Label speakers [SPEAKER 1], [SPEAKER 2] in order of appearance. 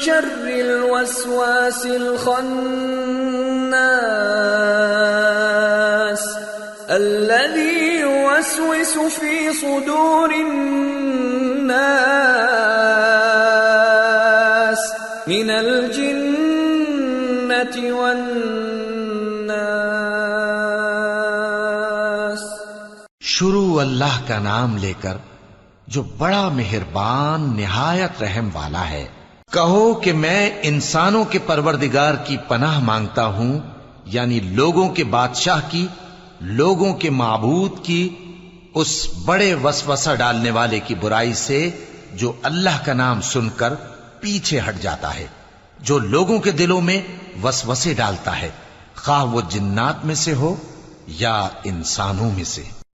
[SPEAKER 1] شر الوسواس الخناس الذي يوسوس في صدور الناس من الجنة والناس.
[SPEAKER 2] شروع اللہ کا نام لے کر جو بڑا مہربان نہایت رحم والا ہے کہو کہ میں انسانوں کے پروردگار کی پناہ مانگتا ہوں یعنی لوگوں کے بادشاہ کی، لوگوں کے معبود کی، اس بڑے وسوسہ ڈالنے والے کی برائی سے جو اللہ کا نام سن کر پیچھے ہٹ جاتا ہے، جو لوگوں کے دلوں میں وسوسے ڈالتا ہے۔ خواہ وہ جنات میں سے ہو یا انسانوں میں سے۔